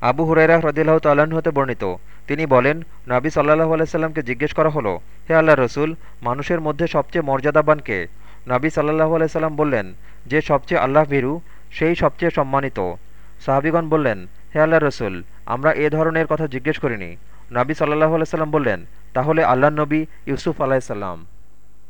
আবু হুরাইরা হ্রদিল্লাহ তাল্লাহ্ন হতে বর্ণিত। তিনি বলেন, নাবি সাল্লাহ আলাইসাল্লামকে জিজ্ঞেস করা হলো, হে আল্লাহ রসুল, মানুষের মধ্যে সবচেয়ে মর্যাদাবান কে? নাবি সাল্লাহু আলাইসাল্লাম বললেন, যে সবচেয়ে আল্লাহ ভীরু, সেই সবচেয়ে সম্মানিত। সাহাবিগণ বললেন, হে আল্লাহ রসুল, আমরা এ ধরনের কথা জিজ্ঞেস করিনি। নাবি সাল্লাহু আলাইসাল্লাম বললেন, তাহলে আল্লাহ নবী ইউসুফ আলাহিসাল্লাম